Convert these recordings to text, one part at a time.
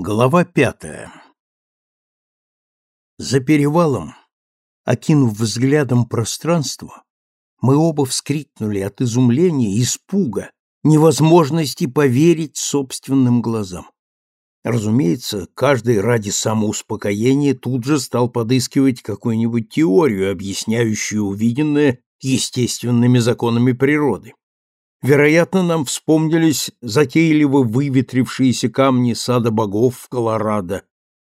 Глава пятая За перевалом, окинув взглядом пространство, мы оба вскрикнули от изумления, испуга, невозможности поверить собственным глазам. Разумеется, каждый ради самоуспокоения тут же стал подыскивать какую-нибудь теорию, объясняющую увиденное естественными законами природы. Вероятно, нам вспомнились затейливо выветрившиеся камни сада богов в Колорадо,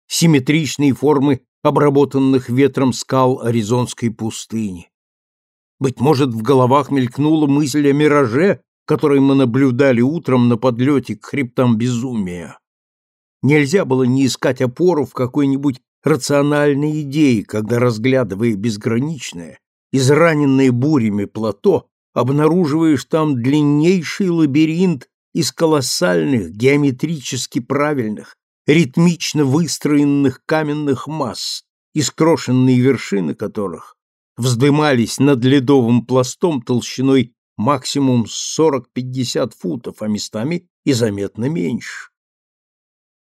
симметричные формы обработанных ветром скал Аризонской пустыни. Быть может, в головах мелькнула мысль о мираже, который мы наблюдали утром на подлете к хребтам безумия. Нельзя было не искать опору в какой-нибудь рациональной идее, когда, разглядывая безграничное, израненное бурями плато, обнаруживаешь там длиннейший лабиринт из колоссальных, геометрически правильных, ритмично выстроенных каменных масс, искрошенные вершины которых вздымались над ледовым пластом толщиной максимум 40-50 футов, а местами и заметно меньше.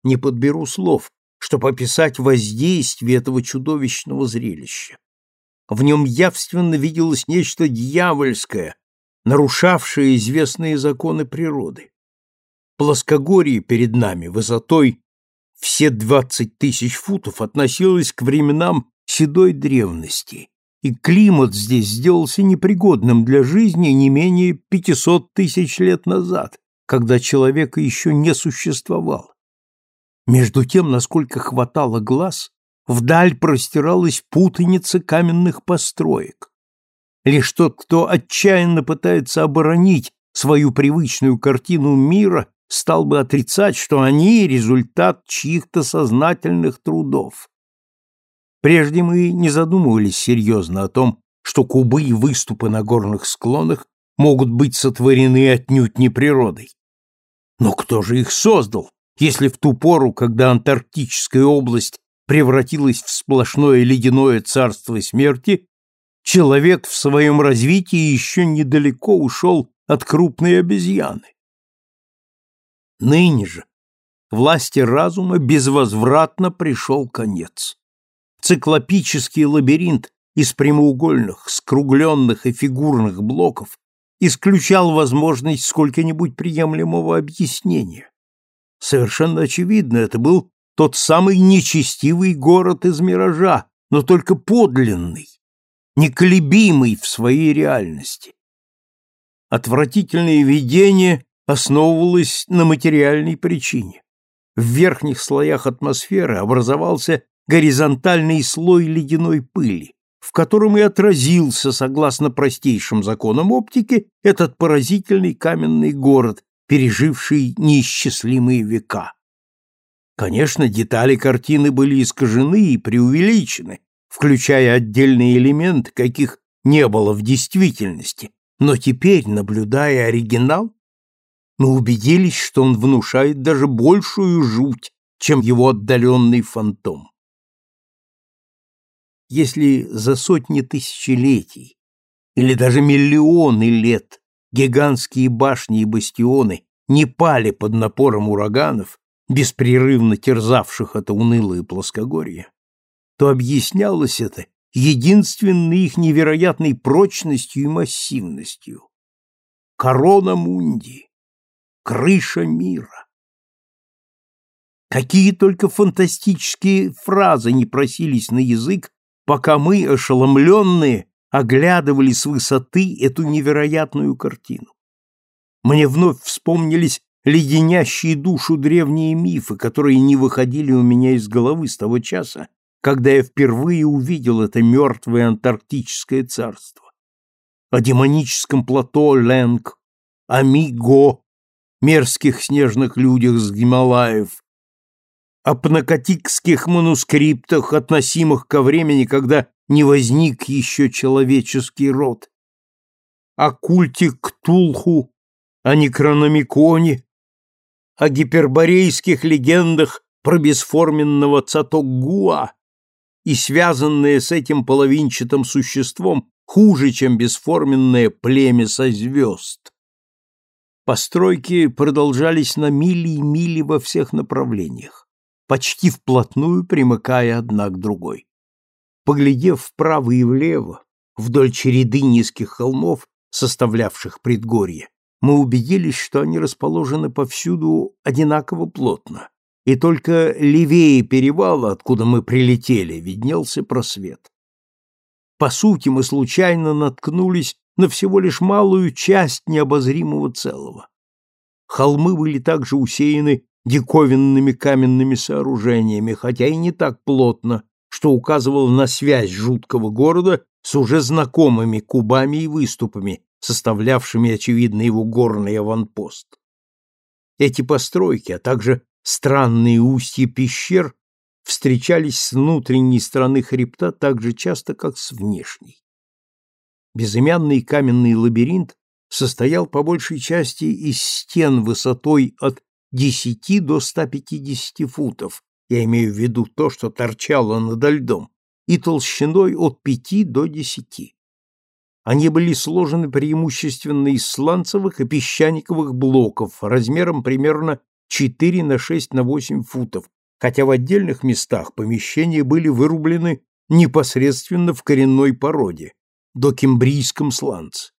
Не подберу слов, чтобы описать воздействие этого чудовищного зрелища. В нем явственно виделось нечто дьявольское, нарушавшее известные законы природы. Плоскогорье перед нами высотой все двадцать тысяч футов относилось к временам седой древности, и климат здесь сделался непригодным для жизни не менее пятисот тысяч лет назад, когда человека еще не существовало. Между тем, насколько хватало глаз, Вдаль простиралась путаница каменных построек. Лишь тот, кто отчаянно пытается оборонить свою привычную картину мира, стал бы отрицать, что они — результат чьих-то сознательных трудов. Прежде мы не задумывались серьезно о том, что кубы и выступы на горных склонах могут быть сотворены отнюдь не природой. Но кто же их создал, если в ту пору, когда Антарктическая область превратилась в сплошное ледяное царство смерти, человек в своем развитии еще недалеко ушел от крупной обезьяны. Ныне же власти разума безвозвратно пришел конец. Циклопический лабиринт из прямоугольных, скругленных и фигурных блоков исключал возможность сколько-нибудь приемлемого объяснения. Совершенно очевидно, это был тот самый нечестивый город из миража, но только подлинный, неколебимый в своей реальности. Отвратительное видение основывалось на материальной причине. В верхних слоях атмосферы образовался горизонтальный слой ледяной пыли, в котором и отразился, согласно простейшим законам оптики, этот поразительный каменный город, переживший неисчислимые века. Конечно, детали картины были искажены и преувеличены, включая отдельные элементы, каких не было в действительности, но теперь, наблюдая оригинал, мы убедились, что он внушает даже большую жуть, чем его отдаленный фантом. Если за сотни тысячелетий или даже миллионы лет гигантские башни и бастионы не пали под напором ураганов, беспрерывно терзавших это унылое плоскогорье, то объяснялось это единственной их невероятной прочностью и массивностью. Корона Мунди, крыша мира. Какие только фантастические фразы не просились на язык, пока мы, ошеломленные, оглядывали с высоты эту невероятную картину. Мне вновь вспомнились леденящие душу древние мифы, которые не выходили у меня из головы с того часа, когда я впервые увидел это мертвое антарктическое царство. О демоническом плато Ленг, о Миго, мерзких снежных людях с Гималаев, о пнакотикских манускриптах, относимых ко времени, когда не возник еще человеческий род, о культе Ктулху, о Некрономиконе, о гиперборейских легендах про бесформенного Цатокгуа и связанное с этим половинчатым существом хуже, чем бесформенное племя со звезд. Постройки продолжались на мили и мили во всех направлениях. почти вплотную примыкая одна к другой. Поглядев вправо и влево, вдоль череды низких холмов, составлявших предгорье, мы убедились, что они расположены повсюду одинаково плотно, и только левее перевала, откуда мы прилетели, виднелся просвет. По сути, мы случайно наткнулись на всего лишь малую часть необозримого целого. Холмы были также усеяны диковинными каменными сооружениями, хотя и не так плотно, что указывало на связь жуткого города с уже знакомыми кубами и выступами, составлявшими, очевидно, его горный аванпост. Эти постройки, а также странные устья пещер встречались с внутренней стороны хребта так же часто, как с внешней. Безымянный каменный лабиринт состоял по большей части из стен высотой от 10 до 150 футов, я имею в виду то, что торчало над льдом, и толщиной от 5 до 10. Они были сложены преимущественно из сланцевых и песчаниковых блоков размером примерно 4 на 6 на 8 футов, хотя в отдельных местах помещения были вырублены непосредственно в коренной породе, до кембрийском сланце.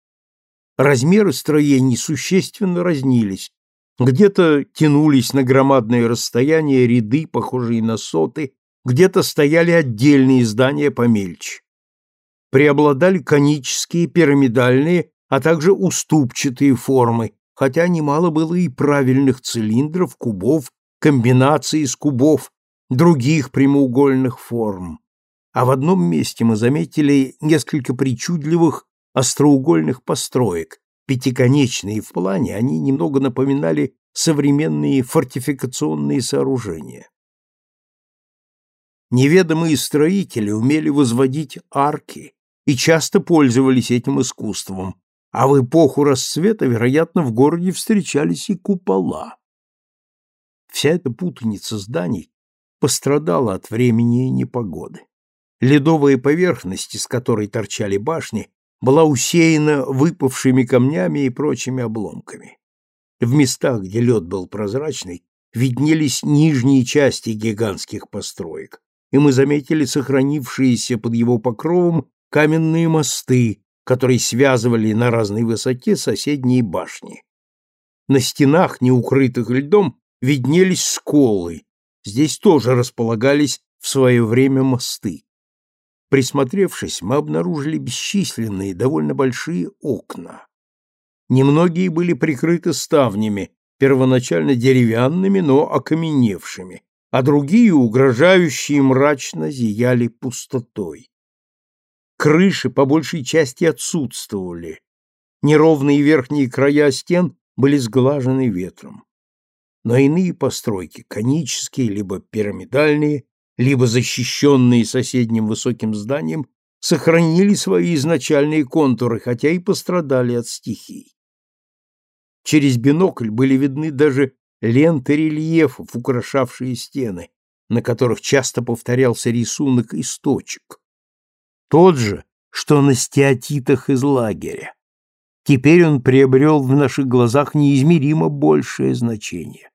Размеры строений существенно разнились. Где-то тянулись на громадные расстояния ряды, похожие на соты, где-то стояли отдельные здания помельче. Преобладали конические, пирамидальные, а также уступчатые формы, хотя немало было и правильных цилиндров, кубов, комбинаций из кубов, других прямоугольных форм. А в одном месте мы заметили несколько причудливых остроугольных построек, пятиконечные в плане, они немного напоминали современные фортификационные сооружения. Неведомые строители умели возводить арки и часто пользовались этим искусством, а в эпоху расцвета, вероятно, в городе встречались и купола. Вся эта путаница зданий пострадала от времени и непогоды. Ледовая поверхность, из которой торчали башни, была усеяна выпавшими камнями и прочими обломками. В местах, где лед был прозрачный, виднелись нижние части гигантских построек, и мы заметили сохранившиеся под его покровом каменные мосты, которые связывали на разной высоте соседние башни. На стенах, не укрытых льдом, виднелись сколы. Здесь тоже располагались в свое время мосты. Присмотревшись, мы обнаружили бесчисленные, довольно большие окна. Немногие были прикрыты ставнями, первоначально деревянными, но окаменевшими, а другие, угрожающие, мрачно зияли пустотой. Крыши по большей части отсутствовали. Неровные верхние края стен были сглажены ветром. Но иные постройки, конические либо пирамидальные, либо защищенные соседним высоким зданием, сохранили свои изначальные контуры, хотя и пострадали от стихий. Через бинокль были видны даже ленты рельефов, украшавшие стены, на которых часто повторялся рисунок из точек. Тот же, что на стеатитах из лагеря. Теперь он приобрел в наших глазах неизмеримо большее значение.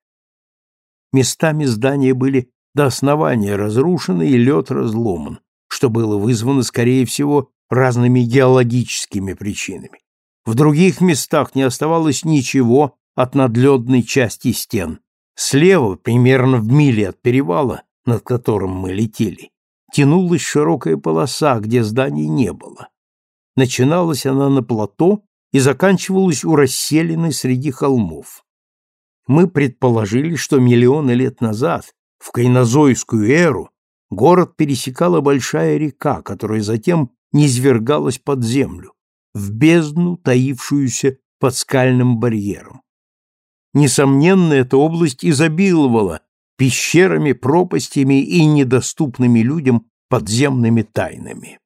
Местами здания были до основания разрушены и лед разломан, что было вызвано, скорее всего, разными геологическими причинами. В других местах не оставалось ничего от надледной части стен. Слева, примерно в миле от перевала, над которым мы летели, тянулась широкая полоса, где зданий не было. Начиналась она на плато и заканчивалась у расселены среди холмов. Мы предположили, что миллионы лет назад, в кайнозойскую эру, город пересекала большая река, которая затем низвергалась под землю, в бездну, таившуюся под скальным барьером. Несомненно, эта область изобиловала пещерами, пропастями и недоступными людям подземными тайнами.